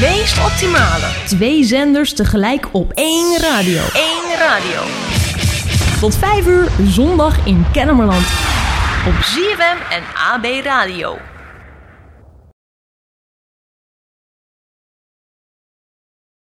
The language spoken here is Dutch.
meest optimale. Twee zenders tegelijk op één radio. Eén radio. Tot 5 uur zondag in Kennemerland. Op ZFM en AB Radio.